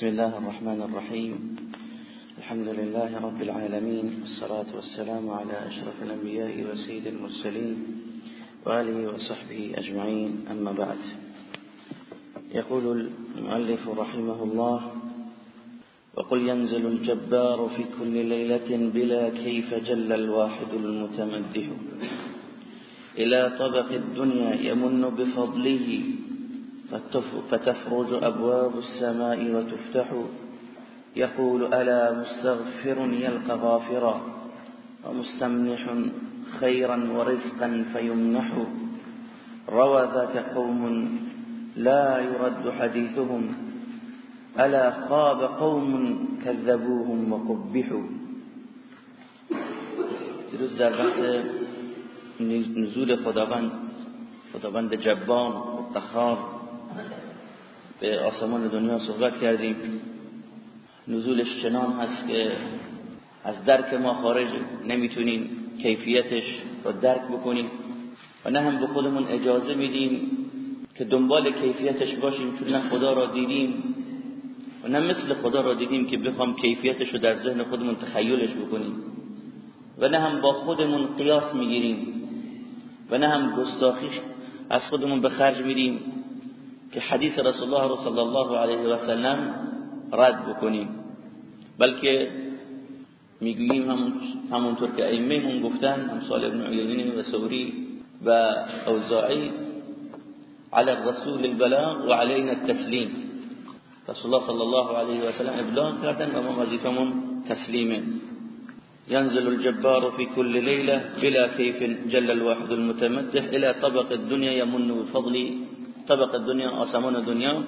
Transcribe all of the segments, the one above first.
بسم الله الرحمن الرحيم. الحمد لله رب العالمين والصلاة والسلام على أشرف الأنبياء وسيد المرسلين وآله وصحبه أجمعين. أما بعد يقول المؤلف رحمه الله وقل ينزل الجبار في كل ليلة بلا كيف جل الواحد المتمدح. إلى طبق الدنيا يمن بفضله فتفرج أبواب السماء وتفتح. يقول ألا مستغفر يلقى غافرا. ومستمنح خيرا ورزقا فيمنح. روى ذاك قوم لا يرد حديثهم. ألا خاب قوم كذبوهم وقبحوا. دیروز در بحث نزول خداوند خداوند جبان و به آسمان دنیا صحبت کردیم. نزولش چنان هست که از درک ما خارج نمی‌تونیم کیفیتش رو درک بکنیم و نه هم به خودمون اجازه میدیم که دنبال کیفیتش باشیم چون نه خدا را دیدیم و نه مثل خدا را دیدیم که بخوام کیفیتش رو در ذهن خودمون تخیلش بکنیم. و نه هم با خودمون قیاس می‌گیریم و نه هم گستاخی از خودمون به خرج میدیم. که حدیث رسول الله صلی الله علیه و سلم رد بکنیم بلکه میگوییم همون همونطور که ائمه گفتن امثال ابن عیینه و سوری و اوزاعی على الرسول البلاغ و علینا التسلیم رسول الله صلی الله علیه و سلم ابلاغ کردن و ما وظیفمون تسلیمه ينزل الجبار في كل ليلة بلا كيف جل الواحد المتمدح إلى طبق الدنيا يمن بفضل طبق الدنيا آسمان الدنيا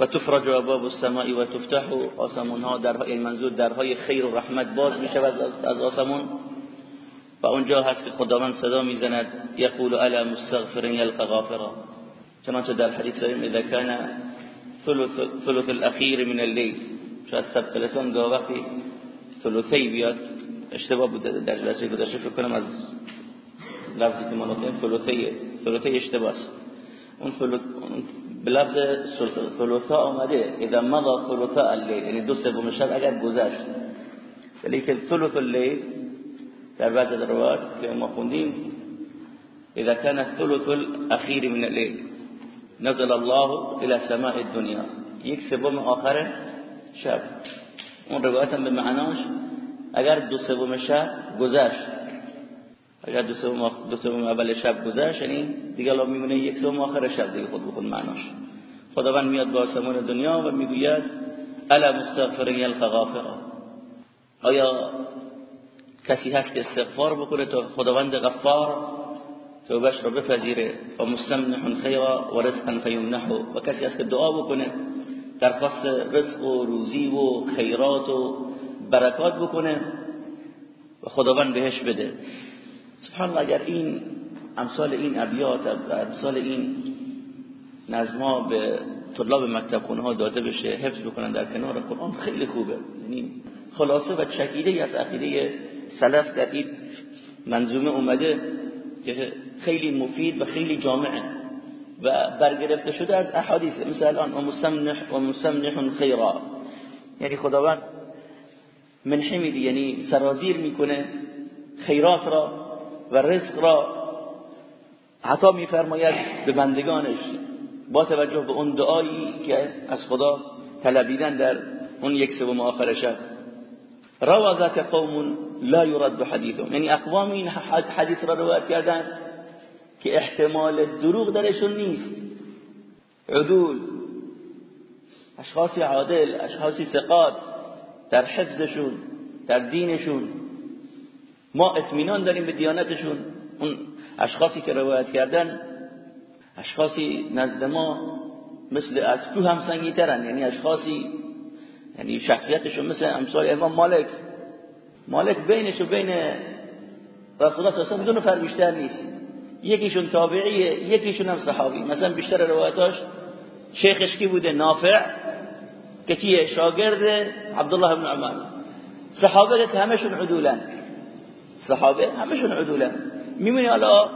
وتفرج أبواب السماء وتفتح آسمانها درهای منظور درهای خیر و رحمت باز می‌شود از آسمان. و اونجا هست که خداوند صدا می‌زند یقول الا مستغفر یلقى غافرا. چنانچه در حدیث داریم اذا كان ثلث, الاخیر من الليل شاید سبت لسان گاه وقتی ثلثی بیاد اشتباه بوده در جلسه گذشته فکر کنم از لفظی که ما ثلثی ثلثی اشتباه است. اون ثلث به لفظ ثلثا آمده. اذا مضى ثلثا اللیل یعنی دو سوم شب اگر گذشت. ولی که ثلث اللیل در بعض روایات که ما خوندیم اذا كان الثلث الاخیر من الليل نزل الله إلى سماء الدنيا. یک سوم آخر شب. اون روایت هم به معناش اگر دو سوم شب گذشت اگر دو سوم دو سوم اول شب گذشت یعنی دیگه الله میمونه یک سوم آخر شب دیگه خود به خود معناش. خداوند میاد به آسمان دنیا و می‌گوید الا مستغفر یلقى غافرا آیا کسی هست که استغفار بکنه تا خداوند غفار توبش رو بپذیره؟ و مستمنح خیرا و رزقا فیمنحه و کسی هست که دعا بکنه درخواست رزق و روزی و خیرات و برکات بکنه و خداوند بهش بده. سبحان الله اگر این امثال این ابیات امثال این نظما به طلاب مکتب خونه ها داده بشه حفظ بکنن در کنار قرآن خیلی خوبه. یعنی خلاصه و چکیده از عقیده سلف در این منظومه اومده که خیلی مفید و خیلی جامعه و برگرفته شده از احادیث. مثل الان و مسمنح و مسمنح خیرا. یعنی خداوند منحی میدی یعنی سرازیر می‌کنه خیرات را. و رزق را عطا میفرماید به بندگانش با توجه به اون دعایی که از خدا طلبیدن در اون یک سوم آخر شب. روا ذاک قوم لا يرد حدیثهم. یعنی اقوام این حدیث را روایت کردن که احتمال دروغ درشون نیست. عدول اشخاصی عادل اشخاصی ثقات در حفظشون در دینشون ما اطمینان داریم به دیانتشون. اون اشخاصی که روایت کردن اشخاصی نزد ما مثل از تو هم سنگی ترن یعنی اشخاصی یعنی شخصیتشون مثل امثال امام مالک. مالک بینش و بین رسول الله صلی الله علیه و نفر بیشتر نیست. یکیشون تابعیه یکیشون هم صحابی. مثلا بیشتر روایتاش شیخش کی بوده؟ نافع. که کیه؟ شاگرد عبدالله بن عمر. صحابه همشون عدولن. صحابه همشون عدولن. میمونی حالا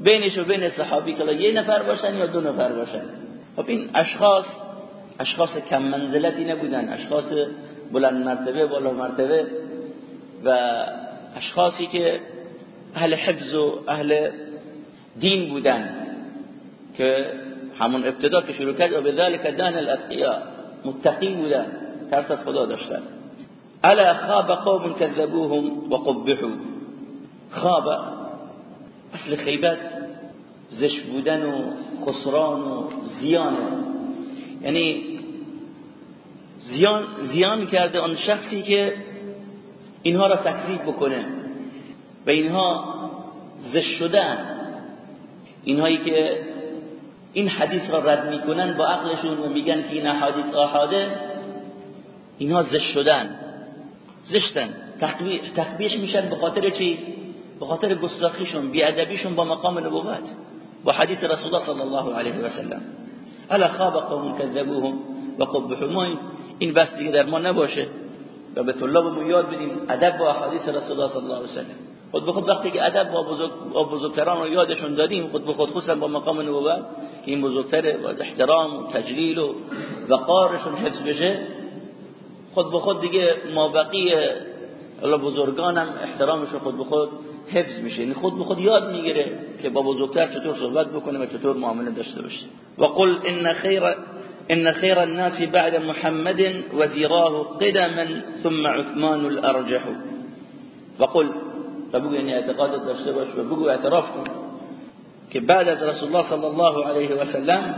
بینش و بین صحابی که یه نفر باشن یا دو نفر باشن. خب این اشخاص اشخاص کم منزلتی نبودن اشخاص بلند مرتبه بالا مرتبه و اشخاصی که اهل حفظ و اهل دین بودن که همون ابتدا که شروع کرد و به ذلك دان الاتقیا متقی بودن ترس از خدا داشتن. الا خاب قوم كذبوهم وقبحوا. خواب اصل خیبت زش بودن و خسران و زیانه. یعنی زیان زیان کرده آن شخصی که اینها را تکذیب بکنه. و اینها زش شدن اینهایی که این حدیث را رد می‌کنن با عقلشون و میگن که این حدیث آحاده اینها زش شدن زشتن. تخبیش میشن به خاطر چی؟ به خاطر گستاخیشون بیادبیشون با مقام نبوت با حدیث رسول الله صلی الله علیه و سلم. الا خاب قوم كذبوهم و این بس دیگه در ما نباشه و به طلابمون یاد بدیم ادب با حدیث رسول الله صلی الله علیه و سلم. خود به خود وقتی که ادب با, بزرگ با بزرگتران رو یادشون دادیم خود به خود خصوصا با مقام نبوت که این بزرگتره و احترام و تجلیل و وقارشون حفظ بشه خود به خود دیگه ما بقیه الله بزرگانم احترامشون خود به خود حفظ میشه. یعنی خود به خود یاد می‌گیره که با بزرگتر چطور صحبت بکنه و چطور معامله داشته باشه. و قل ان خیر ان خیر الناس بعد محمد وزيراه قدما ثم عثمان الارجح. و قل بگو یعنی اعتقاد داشته باش و بگو اعتراف کن که بعد از رسول الله صلی الله علیه و سلم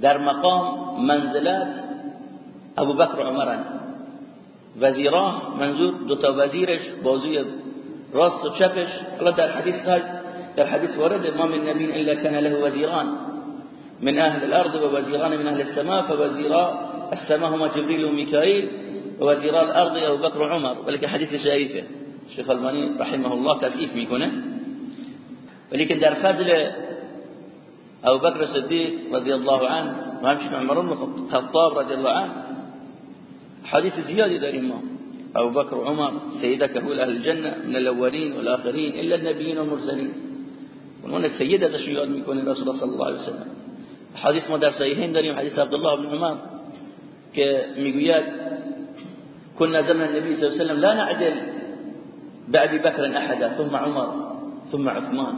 در مقام منزلت ابو بکر و عمرن وزیراه منظور دو تا وزیرش بازوی و چپش الله در حدیث در حدیث وارد ما من نبی إلا كان له وزيران. من أهل الأرض ووزيران من أهل السماء فوزيرا السماء هما جبريل وميكائيل ووزيرا الأرض أبو بكر وعمر. ولكن حديث شريفة. شيخ ألباني رحمه الله تضعیف میکنه ولكن در فضل أبو بكر الصديق رضي الله عنه و همچنین عمر بن الخطاب رضي الله عنه. حديث زيادة داریم ما أبو بكر وعمر سيدك هو أهل الجنة من الأولين والآخرين إلا النبيين والمرسلين. عنوان السيدة تشيئات میکنه رسول الله صلى الله عليه وسلم. حديث ما در داریم حديث عبد الله بن عمر میگوید كنا زمن النبي صلى الله عليه وسلم لا نعدل بأبي بكر أحدا ثم عمر ثم عثمان.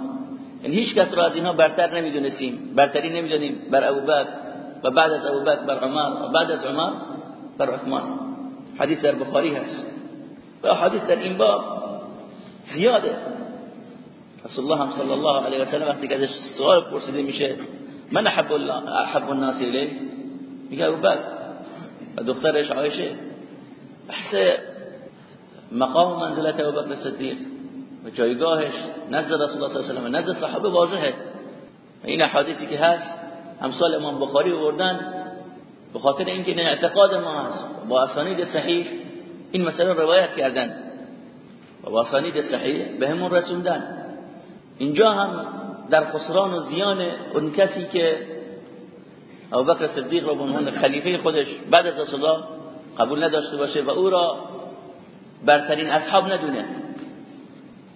يعني هیچ کس را از اینها برتر نمیدونستیم برتری نمیدونیم بر أبو بکر و بعد از أبو بکر بر عمر و بعد از عمر بر عثمان. حدیث در بخاری هست. و حدیث در این باب زیاده. رسول الله صلی الله علیه و سلم وقتی که سوال پرسیده میشه من احب الله احب الناس الیک؟ میگه ابو و دخترش عایشه. بحث مقام منزلت ابو بکر صدیق. و جایگاهش نزد رسول الله صلی الله علیه و نزد صحابه واضحه. این حدیثی که هست امثال امام بخاری آوردن. به خاطر اینکه این اعتقاد ما هست. با اسانید صحیح این مسئله روایت کردن. و با اسانید صحیح به همون رسوندن. اینجا هم در خسران و زیان اون کسی که ابوبکر صدیق را به خلیفه خودش بعد از رسول الله قبول نداشته باشه و او را برترین اصحاب ندونه.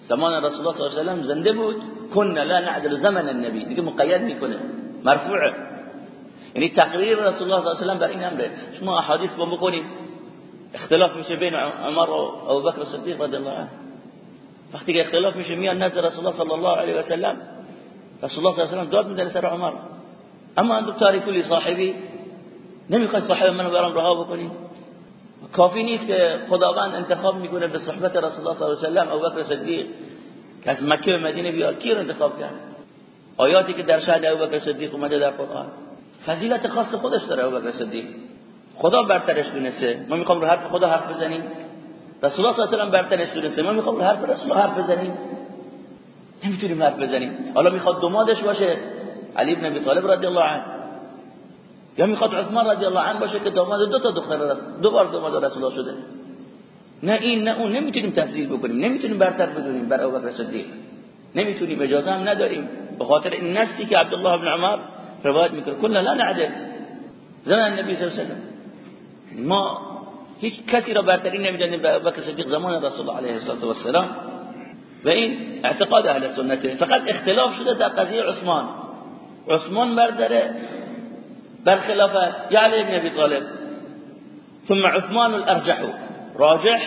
زمان رسول الله صلی الله علیه و زنده بود. کنا لا نعدل زمن النبی. دیگه مقید می‌کنه. مرفوعه. یعنی تقریر رسول الله صلی الله علیه و بر این امره شما احادیث با بکنیم اختلاف میشه بین عمر و ابوبکر صدیق رضی الله عنه وقتی که اختلاف میشه میان نزد رسول الله صلی الله علیه و سلم رسول الله صلی الله علیه و داد میده سر عمر اما أنتم تاریکو لی صاحبی نمیخوای صاحب منو برام رها بکنی کافی نیست که خداوند انتخاب میکنه به صحبت رسول الله صلی الله علیه و سلم ابوبکر صدیق که از مکه به مدینه بیاد کی رو انتخاب کرد آیاتی که در شهر ابوبکر صدیق اومده در قرآن فضیلت خاص خودش داره ابوبکر صدیق. خدا برترش دونسته ما می‌خوام رو حرف خدا حرف بزنیم. رسول الله صلی الله علیه و برترش دونسته ما می‌خوام رو حرف رسول حرف بزنیم. نمی‌تونیم حرف بزنیم. حالا می‌خواد دمادش باشه. علی بن ابی طالب رضی الله عنه. یا می‌خواد عثمان رضی الله عنه باشه که داماد دو تا دختر رسول دو بار داماد رسول الله شده. نه این نه اون. نمی‌تونیم تفسیر بکنیم. نمی‌تونیم برتر بدونیم بر ابوبکر صدیق. نمی‌تونیم اجازه هم نداریم. به خاطر این نصی که عبدالله بن عمر روایت میکنه کلا لا نعدل. زمان نبی صلی الله علیه و ما هیچ کسی را برتری نمیدانیم بکر صدیق زمان رسول الله علیه و السلام و این اعتقاد أهل سنته فقط اختلاف شدة در قضیه عثمان. عثمان برداره برخلاف یا علی ابن ابی طالب. ثم عثمان الأرجح. راجح.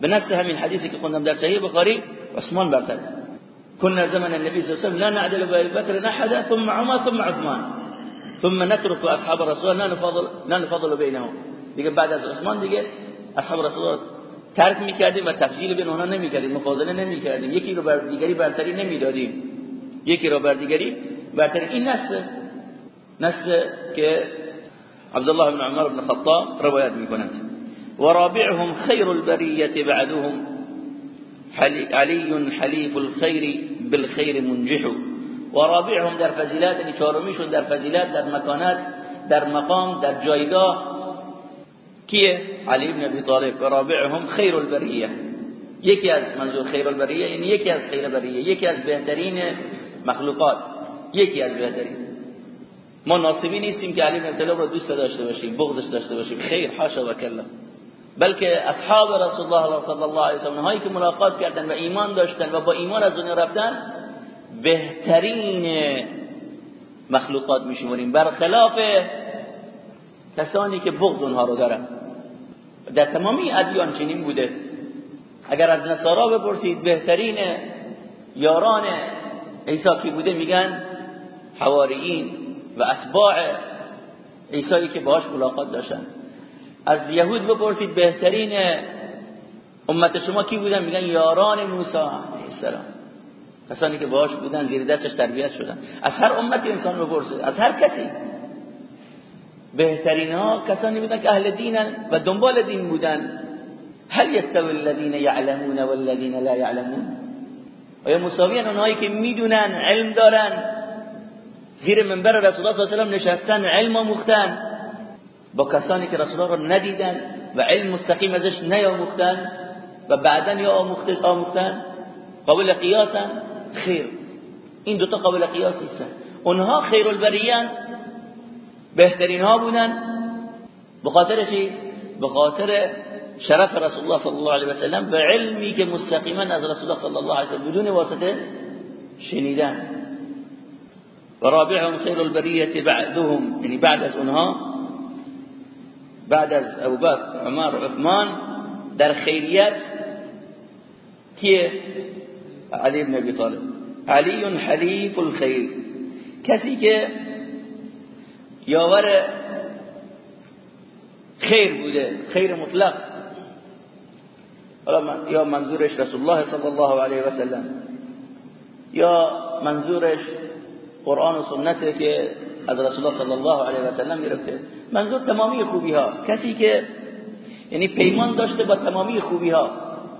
به نص همین حدیثی که خوندم در عثمان برتر كنا زمن النبي صلى الله عليه وسلم لا نعدل بأبي بكر أحدا ثم عمر ثم عثمان. ثم نترك أصحاب رسول الله لا نفضل لا نفضل بينهم. دیگه بعد عثمان دیگه أصحاب رسول الله. ترک میکردیم و تفضیل بین اونها مفاضله نمیکردیم یکی رو بر دیگری برتری نمیدادیم یکی رو بر دیگری برتری. این نص نص که عبدالله بن عمر بن خطاب روایت میکنند. و رابعهم خیر البریه بعدهم. علی حلیف الخیر بالخیر منجح. و رابعهم در فضیلت یعنی چهارمیشون در فضیلت در مکانت در مقام در جایگاه. کیه؟ علی بن ابی طالب. و رابعهم خیر البریه یکی از منظور خیر البریه یعنی یکی از خیر البریه یکی از بهترین مخلوقات. یکی از بهترین. ما ناصبی نیستیم که علی بن طالب رو دوست داشته باشیم بغضش داشته باشیم. خیر حاشا و کلا. بلکه اصحاب رسول الله صلی الله علیه و سلم هایی که ملاقات کردن و ایمان داشتن و با ایمان از دنیا رفتن بهترین مخلوقات میشمونیم برخلاف کسانی که بغض اونها رو دارن. در تمامی ادیان چنین بوده. اگر از نصارا بپرسید بهترین یاران عیسی کی بوده میگن حواریین و اتباع عیسی که باهاش ملاقات داشتن. از یهود بپرسید بهترین امت شما کی بودن؟ میگن یاران موسی علیه السلام. کسانی که باهاش بودن زیر دستش تربیت شدن. از هر امت انسان بپرسید از هر کسی. بهترین ها کسانی بودن که اهل دینن و دنبال دین بودن. هل یستوی الذین یعلمون والذین لا یعلمون؟ آیا مساویان اونهایی که می‌دونن علم دارن؟ زیر منبر رسول الله صلی الله علیه و نشستن علم آموختن. با کسانی که رسول را ندیدن و علم مستقیم ازش نیاموختن و بعدا یا آموختن قابل قیاسن خیر. این دوتا قابل قیاس نیستن. اونها خیر البریان بهترین ها بودن. به خاطر چی؟ به خاطر شرف رسول الله صلی الله علیه و سلم و علمی که مستقیما از رسول الله صلی الله علیه و سلم بدون واسطه شنیدن. و رابعهم خیر البریه بعدهم یعنی بعد از اونها بعد از ابوبکر عمر عثمان در خیریت کیه؟ علی بن ابی طالب. علی حلیف الخیر. کسی که یاور خیر بوده خیر مطلق. یا منظورش رسول الله صلی الله علیه و سلم یا منظورش قرآن و سنته که از رسول الله صلی الله علیه و سلم گرفته. منظور تمامی خوبی ها کسی که یعنی پیمان داشته با تمامی خوبی ها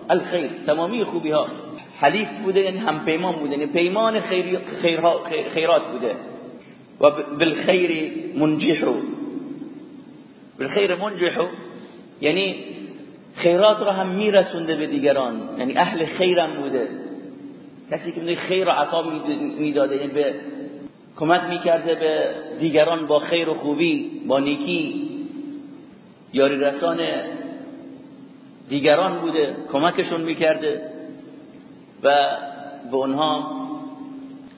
الخیر. تمامی خوبی ها حلیف بوده یعنی هم پیمان بوده. یعنی پیمان خیر خیرها خیرات بوده. و بالخیر منجحو بالخیر منجحو یعنی خیرات رو هم میرسونده به دیگران. یعنی اهل خیرم بوده. کسی که خیر عطا می‌داده یعنی به کمک می‌کرده به دیگران با خیر و خوبی با نیکی. یاری رسان دیگران بوده کمکشون می‌کرده و به اونها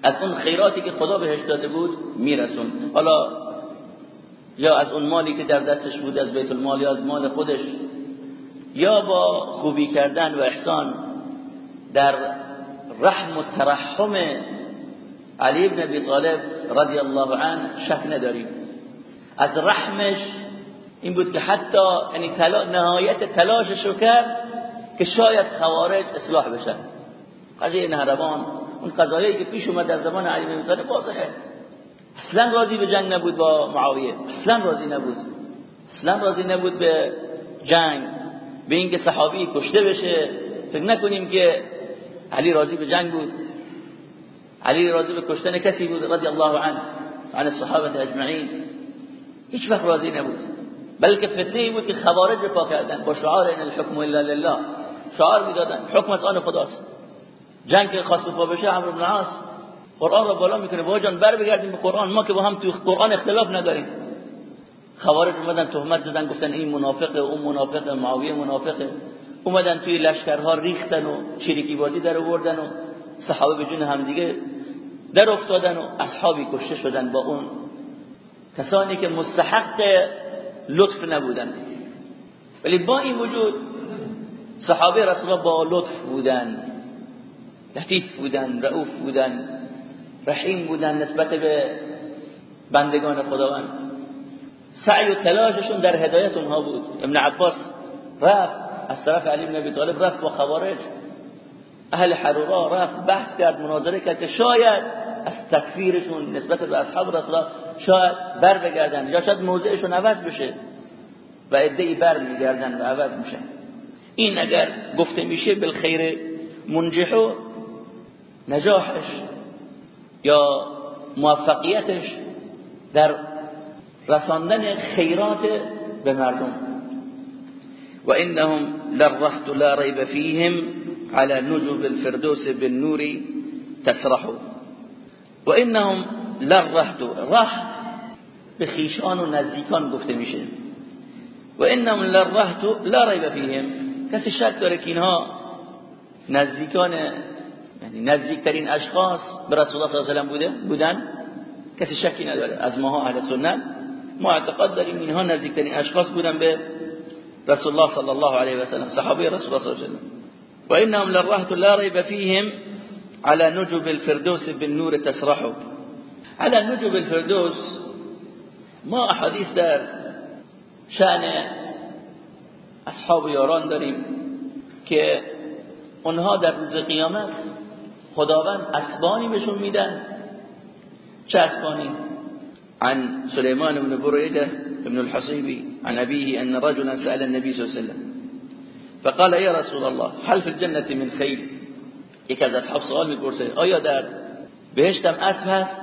از اون خیراتی که خدا بهش داده بود میرسون. حالا یا از اون مالی که در دستش بود از بیت المال یا از مال خودش یا با خوبی کردن و احسان در رحم و ترحم علی ابن ابی طالب رضی الله عنه شک نداریم. از رحمش این بود که حتی یعنی نهایت تلاشش رو کرد که شاید خوارج اصلاح بشن قضیه نهروان اون قضایی که پیش اومد در زمان علی بن طالب واضحه. اصلا راضی به جنگ نبود با معاویه. اصلا راضی نبود. اصلا راضی نبود به جنگ به اینکه صحابی کشته بشه. فکر نکنیم که علی راضی به جنگ بود. علی راضی به کشتن کسی بود رضی الله عنه عن الصحابه اجمعین. هیچ وقت راضی نبود. بلکه فتنه ای بود که خوارج پا کردن با شعار ان الحكم الا لله. شعار می‌دادن حکم از آن خداست. جنگ که خواست پا بشه عمرو بن العاص قرآن رو بالا می‌کنه با جان بر بگردیم به قرآن. ما که با هم تو قرآن اختلاف نداریم. خوارج اومدن تهمت زدن گفتن این منافقه اون منافقه معاویه منافقه. اومدن توی لشکرها ریختن و چریکی بازی در آوردن و صحابه به جون همدیگه در افتادن و اصحابی کشته شدن با اون. کسانی که مستحق لطف نبودن. ولی با این وجود صحابه رسول با لطف بودن. لطیف بودن رؤوف بودن رحیم بودن نسبت به بندگان خداوند. سعی و تلاششون در هدایت اونها بود. ابن عباس رفت از طرف علی بن ابی طالب رفت با خوارج. اهل حرورا رفت بحث کرد مناظره کرد که شاید از تکفیرشون نسبت به اصحاب رسول شاید بر بگردن یا شاید موضعشون عوض بشه و ادعی بر میگردن و عوض میشن. این اگر گفته میشه بالخیر منجح و نجاحش یا موفقیتش در رساندن خیرات به مردم. و انهم لرهت لا ریب فیهم على نجوب الفردوس بالنور تسرح و انهم لرهت ره به خیشان و نزدیکان گفته میشه. و انهم لرهت لا ریب فیهم. کسی شک داره که اینها نزدیکان یعنی نزدیکترین اشخاص به رسول الله صلی الله علیه و بوده بودن؟ کسی شکی نداره. از ماها اهل سنت. ما اعتقاد داریم اینها نزدیکترین اشخاص بودن به رسول الله صلی الله علیه و سلم صحابه رسول الله صلی الله علیه و و انهم لرهت لا ریب فیهم. على نجوب الفردوس بالنور تسرح على نجوب الفردوس ما احادیث در شأن أصحاب یاران داریم که اونها در روز قیامت خداوند اسبانی بهشون میدن. چه اسبانی؟ عن سليمان بن بريدة بن الحصيبي عن أبيه أن رجلا سأل النبي صلى الله عليه وسلم. فقال يا رسول الله هل في الجنة من خير یک از اصحاب سوال میپرسه آیا در بهشتم اسب هست؟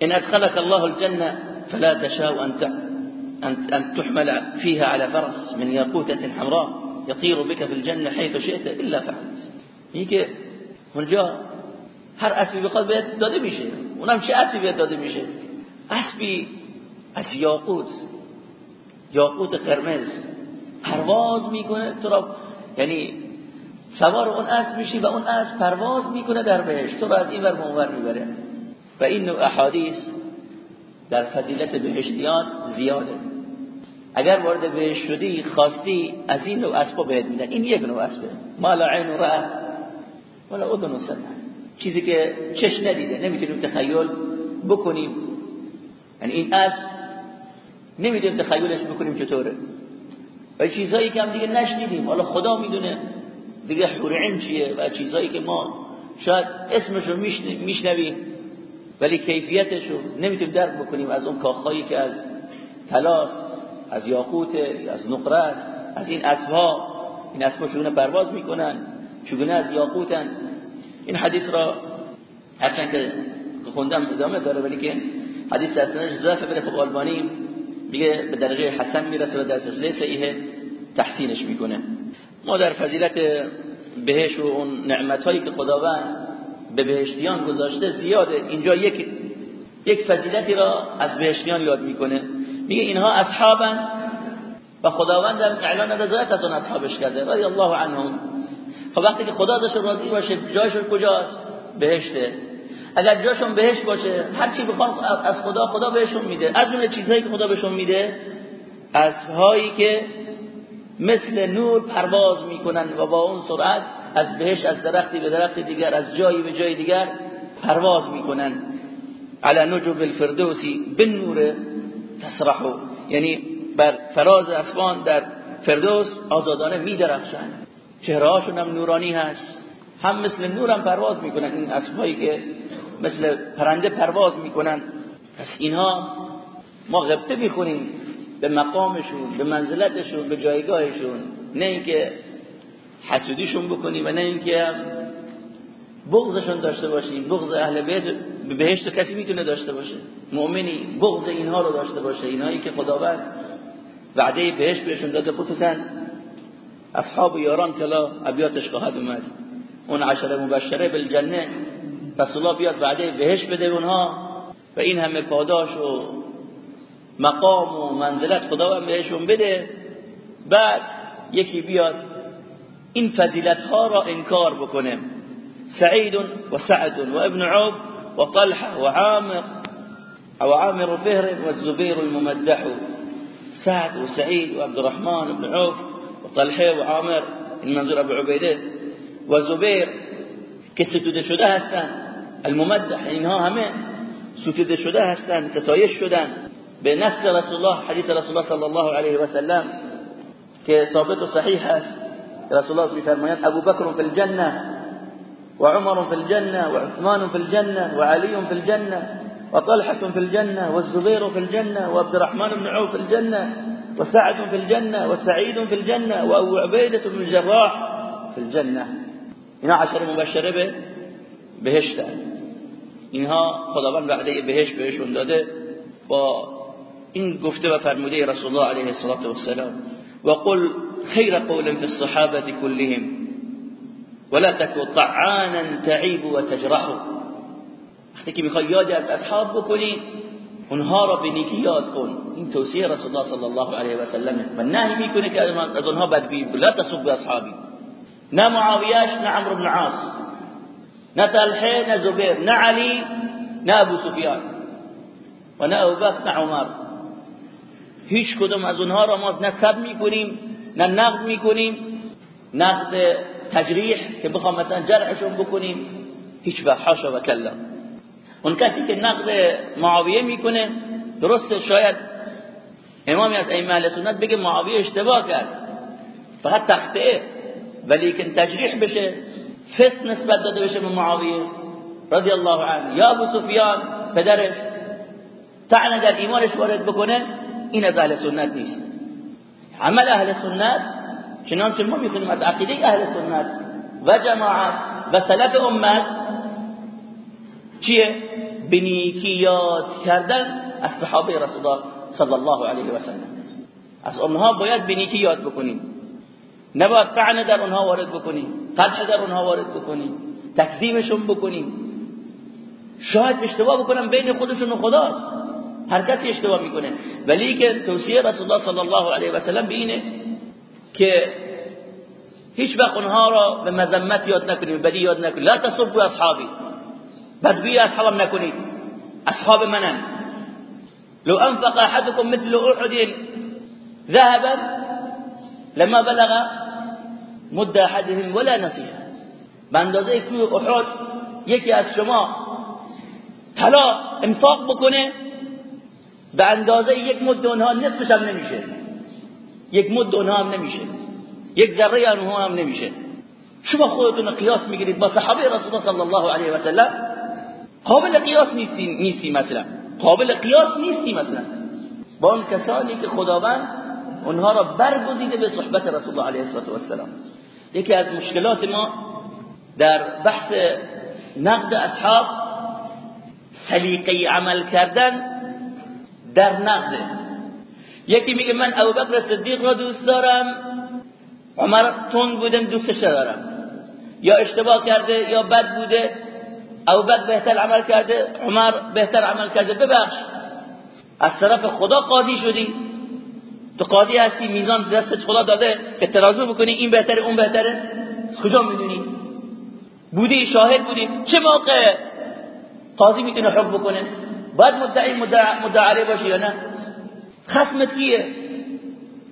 ان ادخلك الله الجنة فلا تشاء ان ان تحمل فيها على فرس من ياقوتة حمراء يطير بك في الجنة حيث شئت الا فعلت. میگه اونجا هر اسبی بخواد بهت داده میشه اونم چه اسبی بهت داده میشه؟ اسبی از یاقوت یاقوت قرمز. پرواز میکنه تو را یعنی سوار اون اسب میشی و اون اسب پرواز می‌کنه در بهشت. تو از این ور اونور می‌بره و این نوع احادیث در فضیلت بهشتیان زیاده. اگر وارد بهشت شدی خواستی از این نوع اسبا بهت میدن. این یک نوع اسبه. ما لا عین رأت ولا اذن سمع چیزی که چش ندیده. نمی‌تونیم تخیل بکنیم. یعنی این اسب نمی‌دونیم تخیلش بکنیم چطوره. و چیزهایی که هم دیگه نشنیدیم. حالا خدا می‌دونه. دیگه حورعین چیه و چیزهایی که ما شاید اسمشو میشنویم ولی کیفیتشو نمی‌تونیم درک بکنیم از اون کاخهایی که از تلاس از یاقوت از نقره از این اسبها. این اسبها چگونه پرواز می‌کنن؟ چگونه از یاقوتن؟ این حدیث را هرچند که خوندم ادامه داره ولی که حدیث سنش ضعف بره خب آلبانی میگه به درجه حسن می‌رسه و در سلسله صحیح تحسینش می‌کنه. ما در فضیلت بهش و اون نعمت هایی که خداوند به بهشتیان گذاشته زیاده. اینجا یک یک فضیلتی را از بهشتیان یاد می‌کنه. میگه اینها اصحابن و خداوند هم اعلان رضایت از اون اصحابش کرده. رضی الله عنهم. خب وقتی که خدا داشته راضی باشه جایشون کجاست؟ بهشته. اگر جاشون بهشت باشه هر چی بخوام از خدا خدا بهشون میده. از اون چیزهایی که خدا بهشون میده هایی که مثل نور پرواز می‌کنن و با اون سرعت از بهشت از درختی به درخت دیگر از جایی به جای دیگر پرواز می‌کنن. على نجوب الفردوسی بالنور تسرحو. یعنی بر فراز اسمان در فردوس آزادانه میدرخشن. چهره هاشون هم نورانی هست. هم مثل نور هم پرواز می‌کنن. این اسبایی که مثل پرنده پرواز می‌کنن. پس اینها ما غبطه می‌خونیم به مقامشون به منزلتشون به جایگاهشون. نه اینکه حسودیشون بکنیم و نه اینکه بغضشون داشته باشیم. بغض اهل بیت به بهشت کسی می‌تونه داشته باشه. مؤمنی بغض اینها رو داشته باشه. اینهایی که خداوند وعده بهشت بهشون داده خصوصا اصحاب یاران کلا ابیاتش خواهد اومد. اون عشره مبشره بالجنه رسول الله بیاد وعده بهشت بده اونها. و این همه پاداش و مقام و منزلت خداوند بهشون بده. بعد یکی بیاد این فضیلت ها را انکار بکنه. سعید و سعد و ابن عوف و طلحه و عامر او عامر فهر والزبير الممدح. سعد وسعيد وعبد الرحمن بن عوف وطلحه وعامر المنظور ابو عبيده وزبير که ستوده شده هستن. الممدح اینها همه ستوده شده هستن ستایش شدن. به نص رسول الله حدیث رسول الله صلی الله علیه و سلم که ثابت و صحیح است رسول الله میفرمایند أبو بکر فی الجنة و عمر فی الجنة و عثمان فی الجنة و علی فی الجنة و طلحه فی الجنة و الزبير فی الجنة و عبد الرحمن بن عوف فی الجنة و سعد فی الجنة و سعید فی الجنة و ابو عبیده بن جراح فی الجنة. اینا عشر مبشرة به بهشت. اینها خداوند وعده بهشت بهشون داده با این گفته و فرموده رسول الله علیه الصلاة والسلام. وقل خیر قول في الصحابة كلهم. ولا تكو طعانا تعیب و تجرح وقتی که میخوای یادی از أصحاب بکنی اونها را به نیکی یاد کن این توصیه رسول الله صلی الله علیه و سلم و نهی میکنه که از اونها بدگویی لا تصب اصحابی نه معاویهش نه عمرو بن عاص نه طلحة نه زبیر نه علی نه أبو سفیان و نه ابوبکر نه عمر. هیچ کدوم از اونها را ما نه سب می‌کنیم نه نقد می‌کنیم نقد تجریح که بخوام مثلا جرحشون بکنیم. هیچ وقت حاشا و کلا. اون کسی که نقد معاویه می‌کنه درسته شاید امامی از ائمه سنت بگه معاویه اشتباه کرد. فقط تخته ولی که تجریح بشه فس نسبت داده بشه به معاویه. رضی الله عنه. یا ابو سفیان پدرش. طعن در ایمانش وارد بکنه این از اهل سنت نیست. عمل اهل سنت چنانچه ما می‌خونیم از عقیده اهل سنت و جماعت و سلف امت چیه؟ بنیکی یاد کردن از صحابه رسول الله صلی الله علیه و سلم از اونها باید بنیکی یاد بکنیم. نباید طعن در اونها وارد بکنیم قدح در اونها وارد بکنیم تکذیبشون بکنیم. شاید اشتباه بکنم بین خودشون و خداست. هر کسی اشتباه می‌کنه. ولی که توصیه رسول الله صلی الله علیه و سلم به اینه که هیچ وقت اونها را به مذمت یاد نکنید بدی یاد نکنید. لا تصبوا اصحابی. بدگویی اصحابم نکنید. اصحاب منن لو انفق احدكم مثل احد ذهبا لما بلغ مد احدهم ولا نصيحه به اندازه احد یکی از شما طلا انفاق بکنه به اندازه یک مد اونها نصفش هم نمیشه. یک مد اونها هم نمیشه. یک ذره اونها هم نمیشه. شما خودتون قیاس می‌گیرید با صحابه رسول الله صلی الله علیه و سلم. قابل قیاس نیستی نیستی مثلا. قابل قیاس نیستی مثلا. با اون کسانی که خداوند اونها را برگزیده به صحبت رسول الله علیه و سلم یکی از مشکلات ما در بحث نقد اصحاب سلیقه عمل کردن در نقد. یکی میگه من ابوبکر صدیق را دوست دارم عمر تون بودم دوستش دارم. یا اشتباه کرده یا بد بوده. ابوبکر بهتر عمل کرده عمر بهتر عمل کرده. ببخش. از طرف خدا قاضی شدی. تو قاضی هستی میزان دستت خدا داده. که ترازو بکنی این بهتره اون بهتره. کجا می‌دونی؟ بودی شاهد بودی. چه موقع قاضی می‌تونه حکم بکنه؟ باید مدعی مدعی باشی یا نه؟ خصمت کیه؟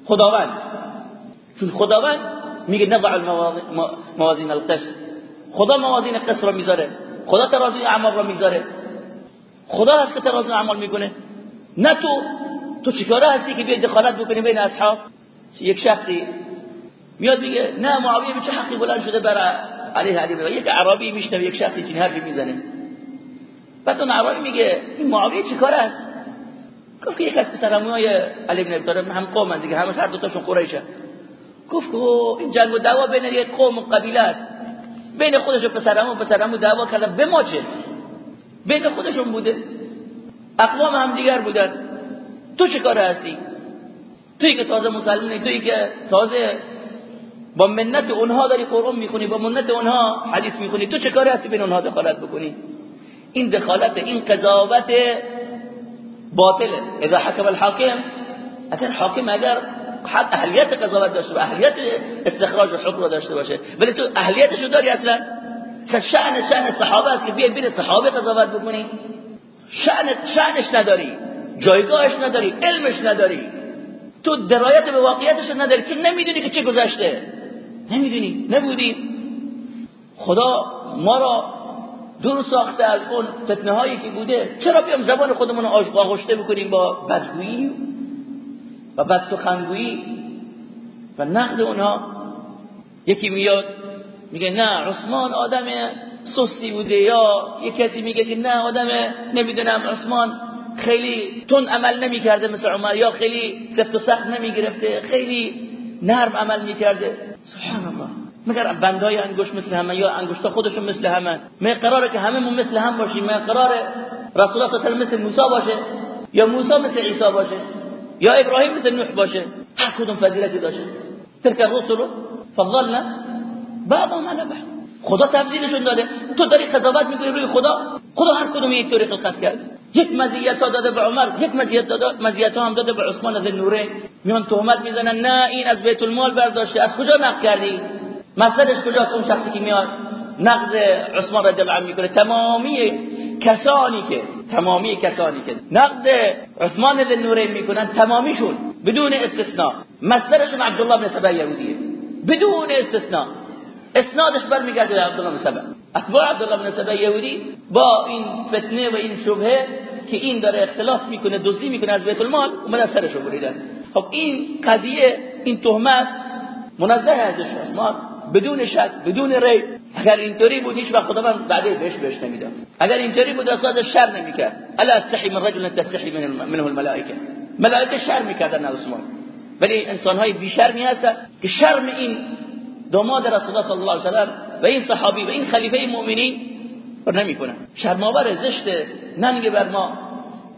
خداوند. چون خداوند میگه نضع موازین القسط. خدا موازین قسط رو می‌ذاره. خدا ترازوی اعمال رو می‌ذاره. خدا هست که ترازوی اعمال می‌کنه. نه تو. تو چیکاره هستی که بیای دخالت بکنی بین اصحاب؟ یک شخصی میاد میگه نه معاویه چه حقی بلند شده برای علیه علی یک عربی میشنه یک شخصی چنین حرفی می‌زنه. بعد اون عربی میگه این معاویه چیکاره است؟ گفت که یک از پسرموهای علی بن ابی طالب هم قوم دیگه همش هر دو تاشون قریشه گفت این جنگ و دعوا بین یک قوم و قبیله است. بین خودش و پسرمو پسرمو دعوا کردن به ما چه؟ بین خودشون بوده. اقوام هم دیگر بودن. تو چه کار هستی؟ توی که تازه مسلمانی توی که تازه با منت اونها داری قرآن می‌خونی با منت اونها حدیث می‌خونی. تو چه کاری هستی بین اونها دخالت بکنی؟ این دخالت این قضاوت باطله اذا حکم الحاکم اگر حاکم اگر حد اهلیت قضاوت داشته باشه اهلیت استخراج حکم رو داشته باشه ولی تو اهلیتشو داری اصلا. شأن شأن صحابه است که بیای بین صحابه قضاوت بکنی؟ شأن شأنش نداری جایگاهش نداری علمش نداری. تو درایت به واقعیتش نداری تو نمی‌دونی که چه گذشته. نمی‌دونی نبودی. خدا ما را دور ساخته از اون فتنه هایی که بوده چرا بیام زبان خودمون رو آغشته بکنیم با بدگویی و بد سخنگویی؟ و نقد اونها یکی میاد میگه نه عثمان آدم سستی بوده یا یه کسی میگه که نه آدم نمی‌دونم عثمان خیلی تون عمل نمی‌کرده مثل عمر یا خیلی سفت و سخت نمی‌گرفته خیلی نرم عمل می‌کرده. سبحان الله. مگر بندای انگشت مثل همه یا انگشت خودشون مثل همه؟ می قراره که همه مثل هم باشیم؟ می قراره رسول الله صلی مثل موسی باشه؟ یا موسی مثل عیسی باشه؟ یا ابراهیم مثل نوح باشه؟ هر کدوم فضیلتی داشته. تلك الرسل فضلنا بعضهم على بعض. خدا تفضیلشون داده. تو داری قضاوت می‌کنی روی خدا؟ خدا هر کدوم یک طوری خلقت کرده. یک مزیت ها داده به عمر یک مزیت داده مزیت ها هم داده به عثمان از نورین میان تهمت می‌زنن نه این از بیت المال برداشته. از کجا نقل کردی؟ مصدرش کجاست اون شخصی که میاد نقد عثمان رضی الله عنه می‌کنه؟ تمامی کسانی که تمامی کسانی که نقد عثمان بن نورین می‌کنن تمامیشون بدون استثناء. مصدرشون عبدالله بن سبا یهودیه. بدون استثناء. اسنادش برمیگرده به عبدالله بن سبا اتباع عبدالله بن سبا یهودی با این فتنه و این شبهه که این داره اختلاس می‌کنه دزدی می‌کنه از بیت المال اومدن سرشو بریدن. خب این قضیه این تهمت منزه ازش عثمان. بدون شک بدون ری. اگر اینطوری بود هیچ وقت خداوند بعدی بهش بهش نمی‌داد. اگر اینطوری بود از شر نمی‌کرد. الا استحی من رجل تستحی منه الملائکه. ملائکه شر می‌کردن عثمان. ولی انسان های بی شرمی هستن که شرم این داماد رسول الله صلی الله علیه و سلم و این صحابی و این خلیفه مؤمنین رو نمی‌کنن. شرماور زشت ننگ بر ما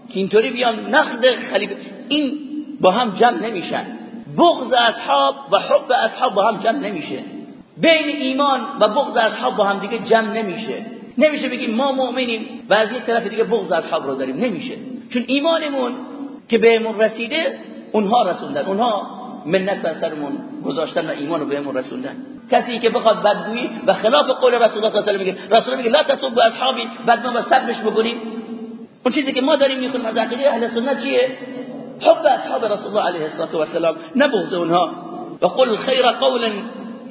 که اینطوری بیان نقد خلیفه. این با هم جمع نمیشن. بغض اصحاب و حب اصحاب با هم جمع نمیشه. بین ایمان و بغض اصحاب با هم دیگه جمع نمیشه. نمیشه بگیم ما مؤمنیم و از یک طرف دیگه بغض اصحاب رو داریم. نمیشه. چون ایمانمون که بهمون رسیده اونها رسوندن. اونها منت بر سرمون گذاشتن و ایمان رو بهمون رسوندن. کسی که بخواد بدگویی و خلاف قول رسول الله صلی الله علیه و میگه رسول میگه لا تسب اصحابی بعد ما سبش بکنیم اون چیزی که ما داریم می‌خونیم از عقیده اهل سنت چیه؟ حب اصحاب رسول الله علیه الصلاه و السلام نبغض اونها. وقل خیر قولا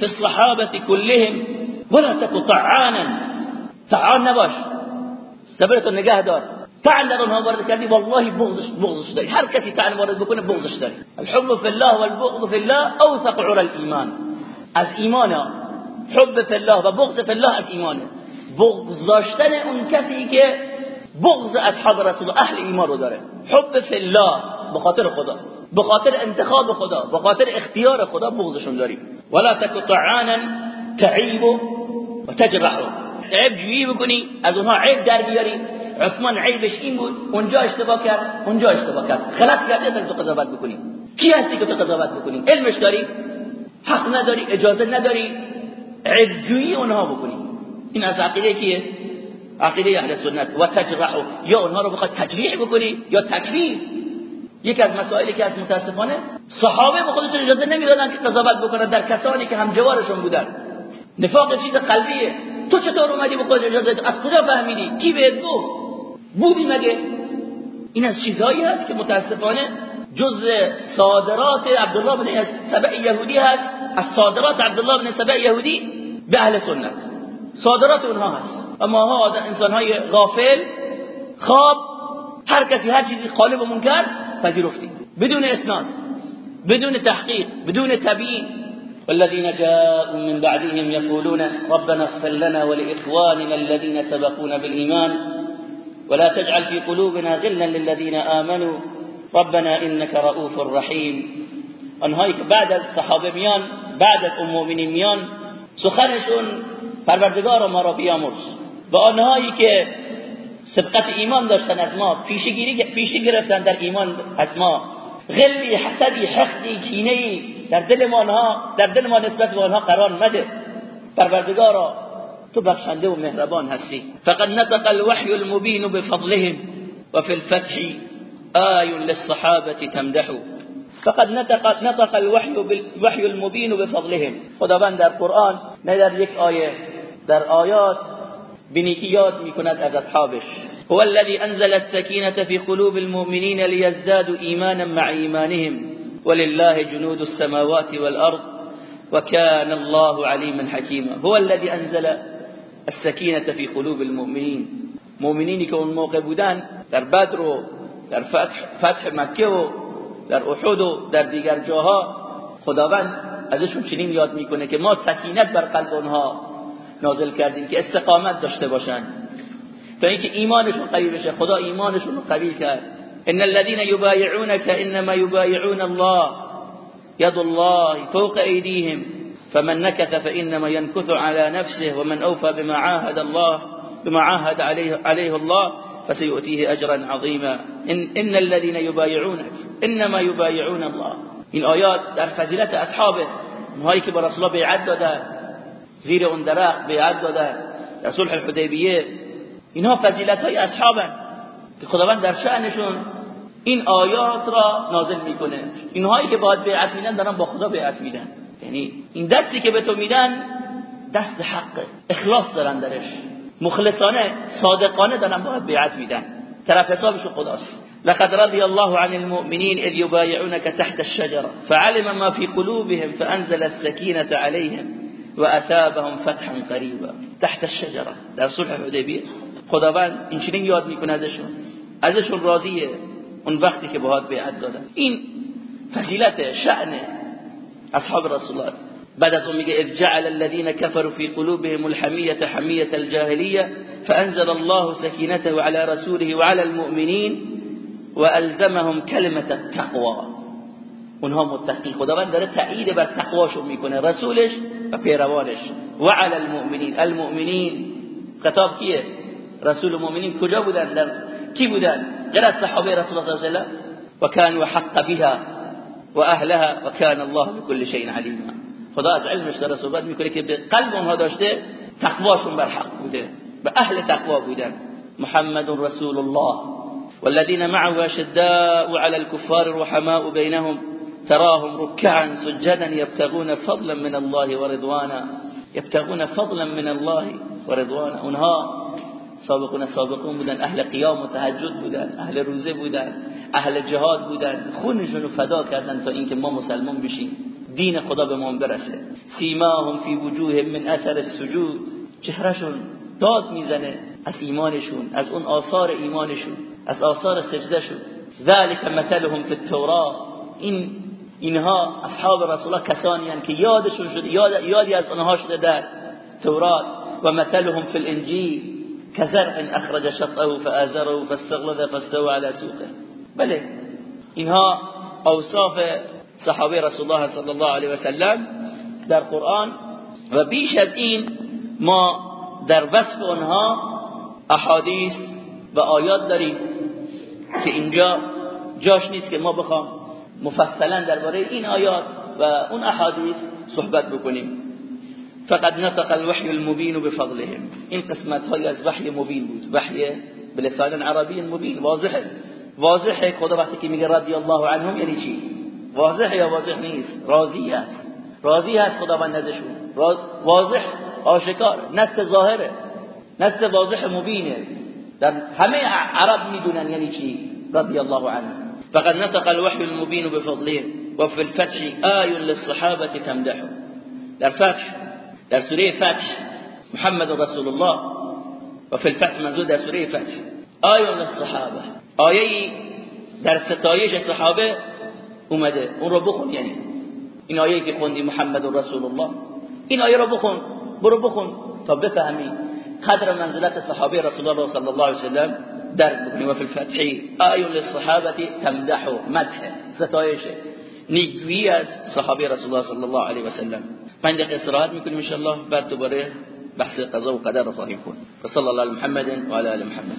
في الصحابه كلهم ولا تكن طعانا. طعان نباش. صبرتو نگه دار. تعن در وارد والله بغضش بغضش داری. هر کسی تعن وارد بکنه بغضش داری. الحب في الله والبغض في الله اوثق عرى الايمان از ایمان حب في الله و في الله از ایمانه. بغض داشتن اون کسی که بغض اصحاب رسول اهل ایمان رو داره. حب في الله به خاطر خدا. به خاطر انتخاب خدا. به خاطر اختیار خدا بغضشون داریم. ولا تک طعانا تعیب و تجرح عیب بکنی از اونها عیب در بیاری. عثمان عیبش این بود اونجا اشتباه کرد اونجا اشتباه کرد. خلاص کردی از تو قضاوت بکنی. کی هستی که تو قضاوت بکنی؟ علمش داری؟ حق نداری اجازه نداری. عیب جویی اونها بکنی. این از عقیده کیه؟ عقیده اهل سنت. و تجرح یا اونها رو بخواد تجریح بکنی یا تکفیر یکی از مسائلی که از متاسفانه صحابه به خودشون اجازه نمی‌دادن که قضاوت بکنن در کسانی که همجوارشون بودن. نفاق چیز قلبیه. تو چطور اومدی به خودت اجازه از کجا فهمیدی؟ کی بهت گفت؟ بودی مگه؟ این از چیزهایی هست که متاسفانه جز صادرات عبدالله بن سبع یهودی هست. از صادرات عبدالله بن سبع یهودی به اهل سنت. صادرات اونها هست. اما ها انسان های غافل خواب هر کسی هر چیزی قالبمون کرد پذیرفتیم بدون إسناد بدون تحقیق بدون تبیین والذين جاءوا من بعدهم يقولون ربنا اغفر لنا ولإخواننا الذين سبقونا بالإيمان. ولا تجعل في قلوبنا غلا للذين آمنوا. ربنا إنك رؤوف رحيم. آنهایی که بعد از صحابه میان بعد از میان سخنشون پروردگار ما را بیامرز. و آنهایی سبقت ایمان داشتن از ما پیشگیری پیشی گرفتن در ایمان از ما. غلی حسدی حقدی کینه در دل ما آنها در دل ما نسبت به آنها قرار مده پروردگارا تو بخشنده و مهربان هستی. فقد نطق الوحي المبين بفضلهم وفي الفتح آي للصحابة تمدح. فقد نطق نطق الوحي بالوحي المبين بفضلهم. خداوند در قرآن نه در یک آیه در آیات بنیکی یاد می‌کند از اصحابش. هو الذي انزل السكينة في قلوب المؤمنين ليزدادوا ايمانا مع ايمانهم ولله جنود السماوات والارض وكان الله عليما حكيما هو الذي انزل السكينة في قلوب المؤمنين مؤمنینی که اون موقع بودن در بدر و در فتح, فتح مکه و در احد و در دیگر جاها خداوند ازشون چنین یاد می‌کنه که ما سکینت بر قلب اونها نازل کردیم که استقامت داشته باشن. تا اینکه ایمانشون قوی بشه. خدا ایمانشون رو قوی کرد. ان الذين يبايعونك انما يبايعون الله. يد الله فوق ايديهم فمن نكث فانما ينكث على نفسه. ومن اوفى بما عاهد الله بما عاهد عليه عليه الله فسيؤتيه اجرا عظيما. ان, إن الذين يبايعونك انما يبايعون الله. این آیات در فضیلت اصحاب اونهایی که با رسول الله بیعت دادن. زیر اون درخت بیعت دادن. در صلح الحدیبیه. اینها فضیلت های اصحابن که خداوند در شأنشون این آیات را نازل می‌کنه. اینهایی که باید بیعت میدن دارن با خدا بیعت میدن. یعنی این دستی که به تو میدن دست حقه اخلاص دارن درش. مخلصانه صادقانه دارن باید بیعت میدن. طرف حسابش خداست. لقد رضي الله عن المؤمنين إذ يبايعونك تحت الشجرة فعلم ما في قلوبهم فأنزل السكينة عليهم وأثابهم فتحا قريبا تحت الشجرة. در صلح حدیبیه خداوند این چنین یاد میکنه ازشون. ازشون راضیه اون وقتی که باهات بیعت دادن. این فضیلت شأن اصحاب رسول الله. بعد از اون میگه اذ جعل الذين كفروا في قلوبهم الحمية حمية الجاهلية فأنزل الله سكينته على رسوله وعلى المؤمنين وألزمهم كلمة التقوى اونها متقی. خداوند داره تأیید بر تقواشون میکنه. رسولش و پیروانش وعلى المؤمنين. المؤمنين خطاب کیه رسول المؤمنین کجا بودن در کی بودن غیر از صحابه رسول الله صلی الله علیه و كانوا حق بها و اهلها و الله بكل شيء عليما. خدا از علمش داره صحبت میکنه که به قلب اونها داشته تقواشون بر حق بوده. به أهل تقوا بودن. محمد رسول الله. والذين معه اشداء على الكفار رحماء بينهم تراهم ركعا سجدا يبتغون فضلا من الله ورضوانا يبتغون فضلا من الله ورضوانا اونها سابقون سابقون بودن اهل قیام و تهجد بودن اهل روزه بودن اهل جهاد بودن. خونشون رو فدا کردن تا اینکه ما مسلمان بشیم. دین خدا به ما برسه. سیماهم فی وجوه من اثر السجود. چهرهشون داد می‌زنه از ایمانشون از اون آثار ایمانشون از آثار سجدهشون. ذلك مثلهم فی التوراة. این اینها اصحاب رسول الله کسانی که یادشون شده یاد یادی از اونها شده در تورات. و مثلهم فی الانجیل كزرع اخرج شطه فآزره فاستغلظ فاستوى على سوقه. بله اینها اوصاف صحابه رسول الله صلی الله علیه و سلم در قرآن. و بیش از این ما در وصف آنها احادیث و آیات داریم که اینجا جاش نیست که ما بخوام مفصلا درباره این آیات و اون احادیث صحبت بکنیم. فقد نطق الوحي المبين بفضلهم. این قسمت های از وحی مبین بود. وحی بلسان عربی مبین. واضحه. واضحه خدا وقتی که میگه رضی الله عنهم یعنی چی؟ واضحه یا واضح نیست؟ راضی است. راضی است خداوند ازشون واضح آشکار. نست ظاهره. نست واضح مبینه. در همه عرب می‌دونن یعنی چی؟ رضی الله عنه فقد نطق الوحي المبين بفضله وفي الفتح آي للصحابة تمدحه در فتح در سورة فتح محمد رسول الله. و فی الفتح منظور در سورة فتح. آیه للصحابة. آیه در ستایش صحابه اومده. اون رو بخون یعنی. این آیه که خوندی محمد رسول الله. این آیه رو بخون. برو بخون تا بفهمی قدر منزلت صحابه رسول الله صلی الله علیه وسلم درک بکنی و فی الفتح آیه للصحابة تمدح مدح. ستایش نیکویی از صحابه رسول الله صلی الله علیه و سلم پنج دقیقه میکنیم ان بعد دوباره بحث قضا و قدر رو خواهیم و صلی الله علی محمد و علی محمد.